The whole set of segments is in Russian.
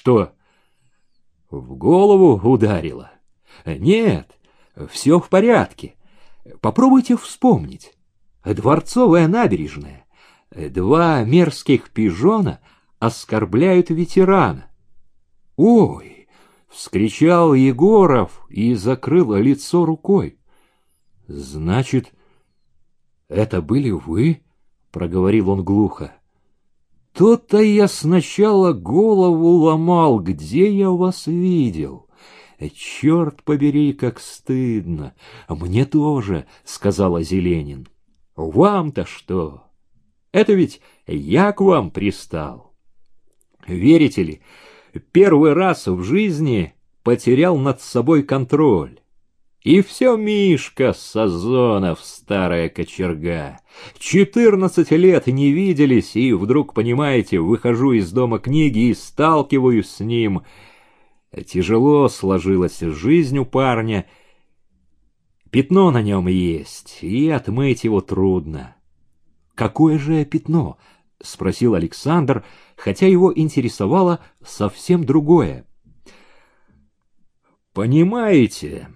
Что, в голову ударило? Нет, все в порядке. Попробуйте вспомнить. Дворцовая набережная. Два мерзких пижона оскорбляют ветерана. Ой! вскричал Егоров и закрыл лицо рукой. Значит, это были вы? проговорил он глухо. То-то я сначала голову ломал, где я вас видел. Черт побери, как стыдно. Мне тоже, сказала Зеленин. Вам-то что? Это ведь я к вам пристал. Верите ли, первый раз в жизни потерял над собой контроль. И все Мишка Сазонов, старая кочерга. Четырнадцать лет не виделись, и вдруг, понимаете, выхожу из дома книги и сталкиваюсь с ним. Тяжело сложилась жизнь у парня. Пятно на нем есть, и отмыть его трудно. «Какое же пятно?» — спросил Александр, хотя его интересовало совсем другое. «Понимаете...»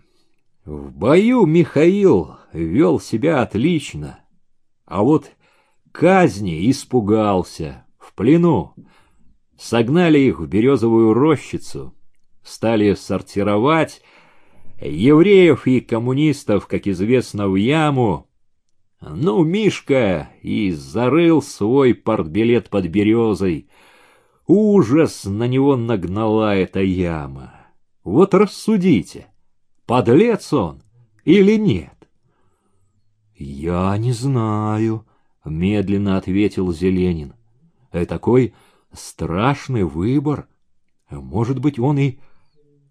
В бою Михаил вел себя отлично, а вот казни испугался, в плену. Согнали их в березовую рощицу, стали сортировать евреев и коммунистов, как известно, в яму. Ну, Мишка и зарыл свой портбилет под березой. Ужас на него нагнала эта яма. Вот рассудите — подлец он или нет? Я не знаю, медленно ответил Зеленин. Это такой страшный выбор. Может быть, он и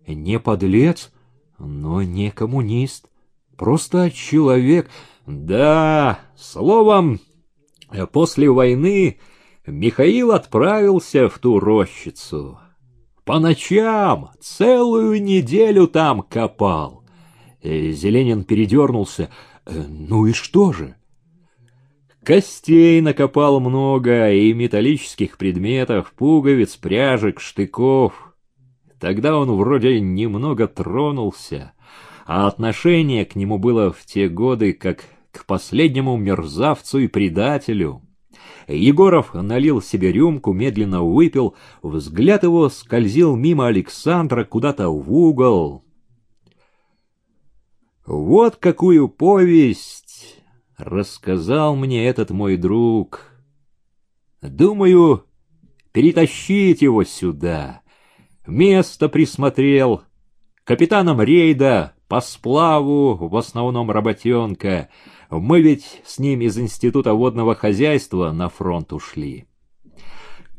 не подлец, но не коммунист, просто человек. Да, словом, после войны Михаил отправился в ту рощицу. По ночам целую неделю там копал. Зеленин передернулся. Э, ну и что же? Костей накопал много и металлических предметов, пуговиц, пряжек, штыков. Тогда он вроде немного тронулся, а отношение к нему было в те годы как к последнему мерзавцу и предателю. Егоров налил себе рюмку, медленно выпил, взгляд его скользил мимо Александра куда-то в угол. Вот какую повесть рассказал мне этот мой друг. Думаю, перетащить его сюда. Место присмотрел. Капитаном рейда по сплаву в основном работенка — мы ведь с ним из Института водного хозяйства на фронт ушли.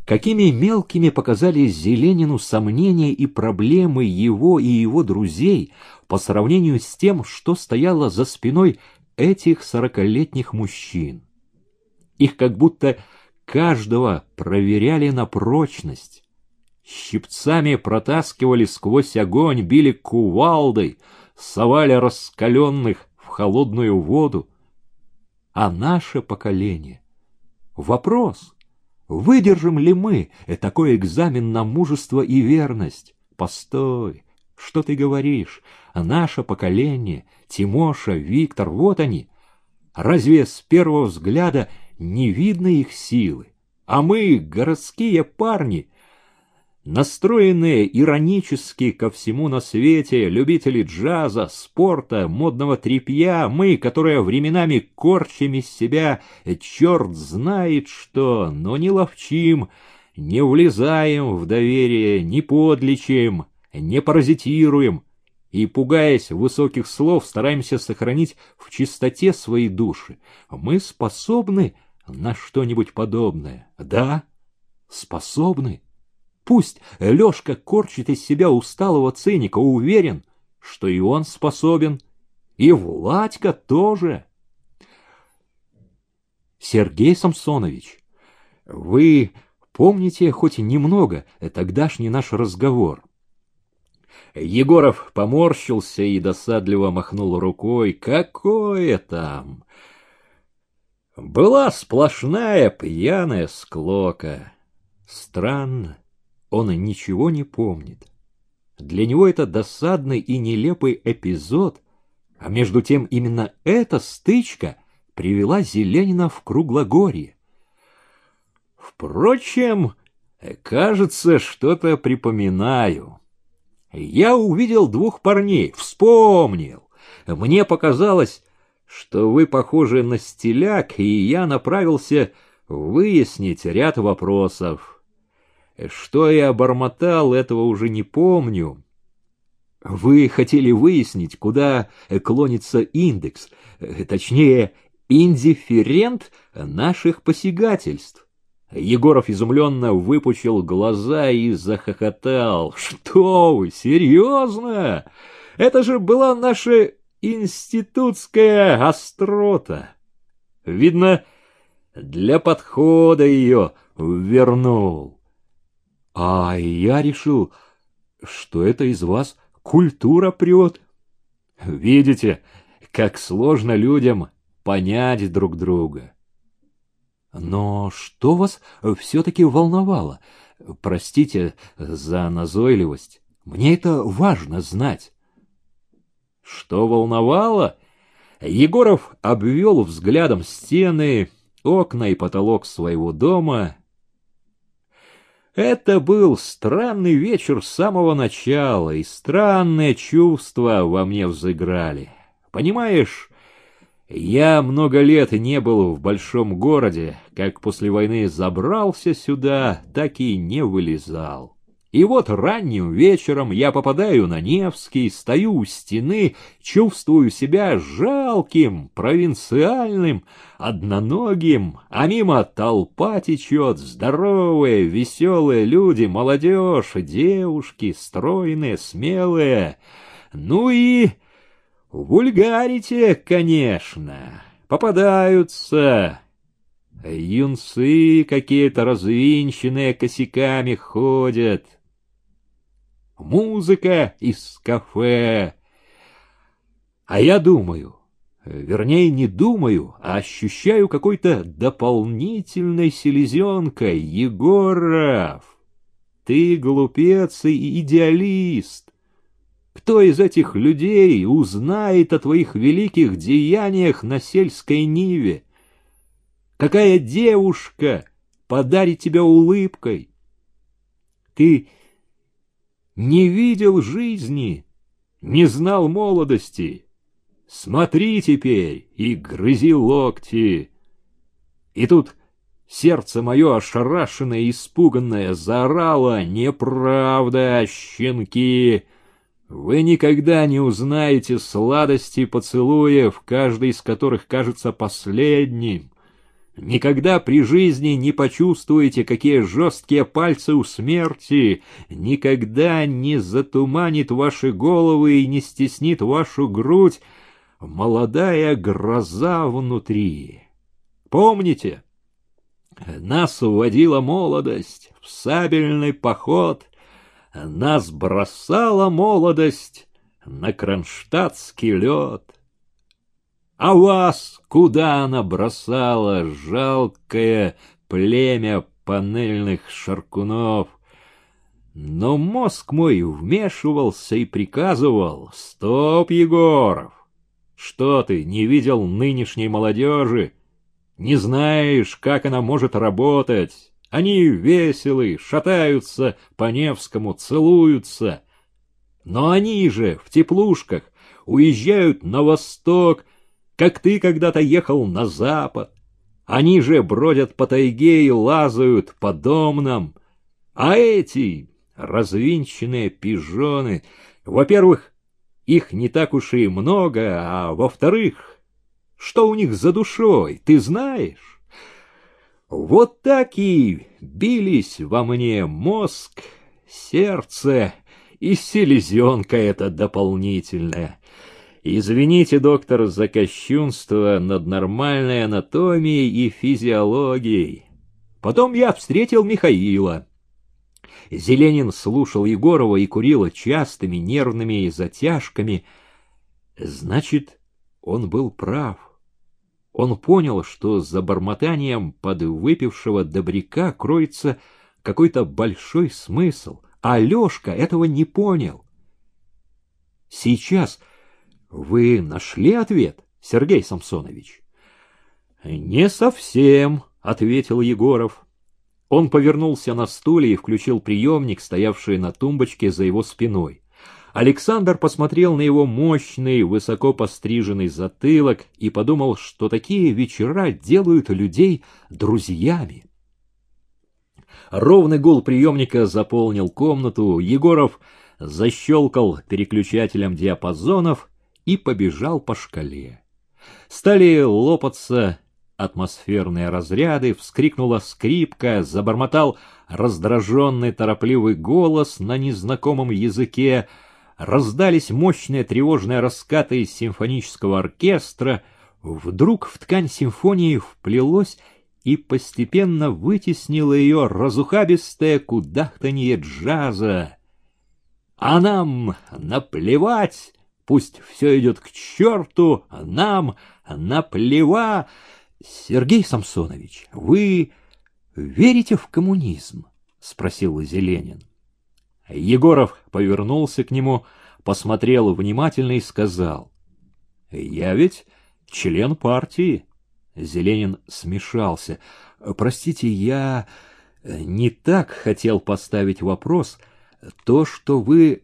Какими мелкими показались Зеленину сомнения и проблемы его и его друзей по сравнению с тем, что стояло за спиной этих сорокалетних мужчин. Их как будто каждого проверяли на прочность. Щипцами протаскивали сквозь огонь, били кувалдой, совали раскаленных в холодную воду, а наше поколение. Вопрос, выдержим ли мы такой экзамен на мужество и верность? Постой, что ты говоришь? Наше поколение, Тимоша, Виктор, вот они. Разве с первого взгляда не видно их силы? А мы, городские парни, Настроенные иронически ко всему на свете, любители джаза, спорта, модного тряпья, мы, которые временами корчим из себя черт знает что, но не ловчим, не влезаем в доверие, не подлечим, не паразитируем, и, пугаясь высоких слов, стараемся сохранить в чистоте свои души. Мы способны на что-нибудь подобное, да, способны. Пусть Лёшка корчит из себя усталого циника, уверен, что и он способен, и Владька тоже. Сергей Самсонович, вы помните хоть немного тогдашний наш разговор? Егоров поморщился и досадливо махнул рукой. Какое там? Была сплошная пьяная склока. Странно. Он ничего не помнит. Для него это досадный и нелепый эпизод, а между тем именно эта стычка привела Зеленина в Круглогорье. Впрочем, кажется, что-то припоминаю. Я увидел двух парней, вспомнил. Мне показалось, что вы похожи на стиляк, и я направился выяснить ряд вопросов. Что я бормотал, этого уже не помню. Вы хотели выяснить, куда клонится индекс, точнее, индифферент наших посягательств. Егоров изумленно выпучил глаза и захохотал. «Что вы, серьезно? Это же была наша институтская острота. Видно, для подхода ее вернул. А я решил, что это из вас культура прет. Видите, как сложно людям понять друг друга. Но что вас все-таки волновало? Простите за назойливость. Мне это важно знать. Что волновало? Егоров обвел взглядом стены, окна и потолок своего дома. Это был странный вечер с самого начала, и странные чувства во мне взыграли. Понимаешь, я много лет не был в большом городе, как после войны забрался сюда, так и не вылезал. И вот ранним вечером я попадаю на Невский, стою у стены, чувствую себя жалким, провинциальным, одноногим, а мимо толпа течет, здоровые, веселые люди, молодежь, девушки, стройные, смелые. Ну и вульгарите, конечно, попадаются юнцы какие-то развинченные косяками ходят музыка из кафе. А я думаю, вернее, не думаю, а ощущаю какой-то дополнительной селезенкой. Егоров, ты глупец и идеалист. Кто из этих людей узнает о твоих великих деяниях на сельской ниве? Какая девушка подарит тебя улыбкой? Ты не видел жизни, не знал молодости. Смотри теперь и грызи локти. И тут сердце мое ошарашенное и испуганное заорало «Неправда, щенки!» Вы никогда не узнаете сладости поцелуев, каждый из которых кажется последним. Никогда при жизни не почувствуете, какие жесткие пальцы у смерти, никогда не затуманит ваши головы и не стеснит вашу грудь молодая гроза внутри. Помните, нас уводила молодость в сабельный поход, нас бросала молодость на кронштадтский лед. А вас куда она бросала, жалкое племя панельных шаркунов? Но мозг мой вмешивался и приказывал «Стоп, Егоров! Что ты, не видел нынешней молодежи? Не знаешь, как она может работать? Они веселы, шатаются по Невскому, целуются. Но они же в теплушках уезжают на восток как ты когда-то ехал на запад. Они же бродят по тайге и лазают по домнам. А эти развинченные пижоны, во-первых, их не так уж и много, а во-вторых, что у них за душой, ты знаешь? Вот так и бились во мне мозг, сердце и селезенка эта дополнительная. Извините, доктор, за кощунство над нормальной анатомией и физиологией. Потом я встретил Михаила. Зеленин слушал Егорова и курил частыми нервными затяжками. Значит, он был прав. Он понял, что за бормотанием подвыпившего добряка кроется какой-то большой смысл, а Лешка этого не понял. Сейчас вы нашли ответ, Сергей Самсонович? Не совсем, ответил Егоров. Он повернулся на стуле и включил приемник, стоявший на тумбочке за его спиной. Александр посмотрел на его мощный, высоко постриженный затылок и подумал, что такие вечера делают людей друзьями. Ровный гул приемника заполнил комнату, Егоров защелкал переключателем диапазонов и побежал по шкале. Стали лопаться атмосферные разряды, вскрикнула скрипка, забормотал раздраженный торопливый голос на незнакомом языке, раздались мощные тревожные раскаты из симфонического оркестра, вдруг в ткань симфонии вплелось и постепенно вытеснило ее разухабистое кудахтанье джаза. А нам наплевать, пусть все идет к черту, нам наплевать. Сергей Самсонович, вы верите в коммунизм? — спросил Зеленин. Егоров повернулся к нему, посмотрел внимательно и сказал. — Я ведь член партии. Зеленин смешался. — Простите, я не так хотел поставить вопрос. То, что вы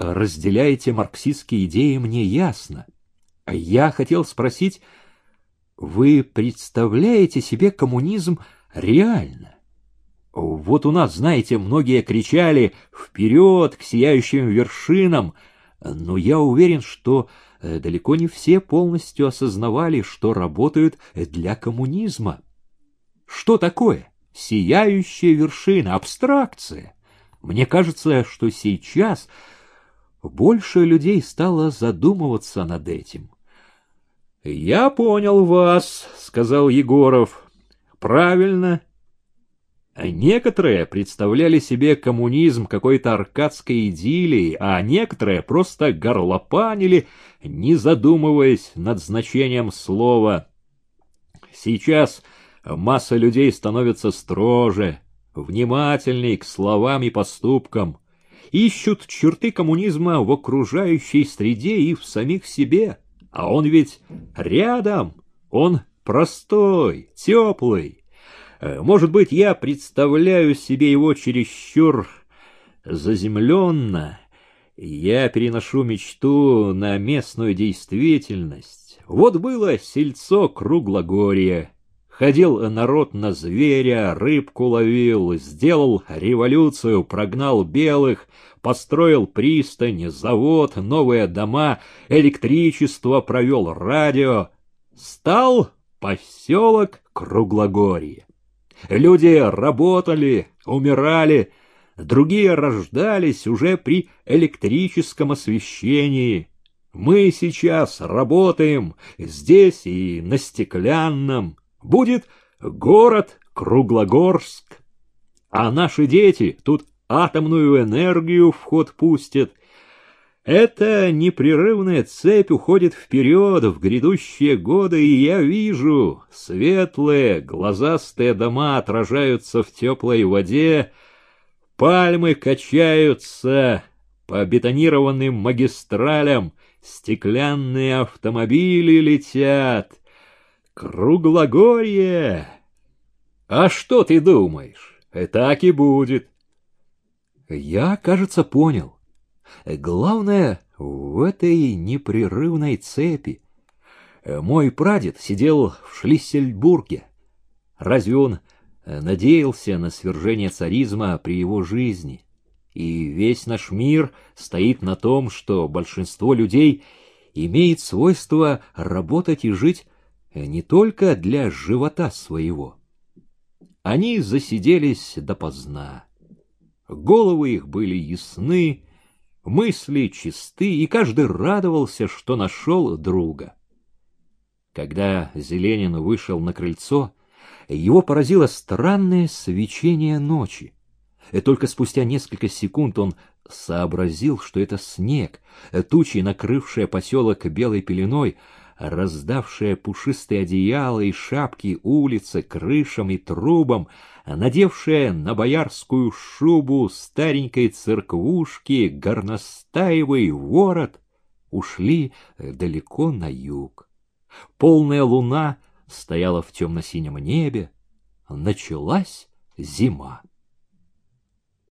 разделяете марксистские идеи, мне ясно. Я хотел спросить, вы представляете себе коммунизм реально? Вот у нас, знаете, многие кричали «Вперед, к сияющим вершинам!», но я уверен, что э, далеко не все полностью осознавали, что работают для коммунизма. Что такое сияющая вершина, абстракция? Мне кажется, что сейчас больше людей стало задумываться над этим. — Я понял вас, — сказал Егоров. — Правильно, Некоторые представляли себе коммунизм какой-то аркадской идиллией, а некоторые просто горлопанили, не задумываясь над значением слова. Сейчас масса людей становится строже, внимательней к словам и поступкам, ищут черты коммунизма в окружающей среде и в самих себе, а он ведь рядом, он простой, теплый, Э, может быть, я представляю себе его чересчур заземленно, я переношу мечту на местную действительность. Вот было сельцо Круглогорье. Ходил народ на зверя, рыбку ловил, сделал революцию, прогнал белых, построил пристань, завод, новые дома, электричество, провел радио. Стал поселок Круглогорье. Люди работали, умирали, другие рождались уже при электрическом освещении. Мы сейчас работаем здесь и на Стеклянном. Будет город Круглогорск. А наши дети тут атомную энергию в ход пустят, эта непрерывная цепь уходит вперед в грядущие годы, и я вижу, светлые, глазастые дома отражаются в теплой воде, пальмы качаются по бетонированным магистралям, стеклянные автомобили летят. Круглогорье! А что ты думаешь? И так и будет. Я, кажется, понял. Главное в этой непрерывной цепи. Мой прадед сидел в Шлиссельбурге. Разве он надеялся на свержение царизма при его жизни? И весь наш мир стоит на том, что большинство людей имеет свойство работать и жить не только для живота своего. Они засиделись допоздна. Головы их были ясны, мысли чисты, и каждый радовался, что нашел друга. Когда Зеленин вышел на крыльцо, его поразило странное свечение ночи. И только спустя несколько секунд он сообразил, что это снег, тучи, накрывшие поселок белой пеленой, раздавшая пушистые одеяла и шапки улицы, крышам и трубам, надевшая на боярскую шубу старенькой церквушки горностаевый ворот, ушли далеко на юг. Полная луна стояла в темно-синем небе, началась зима.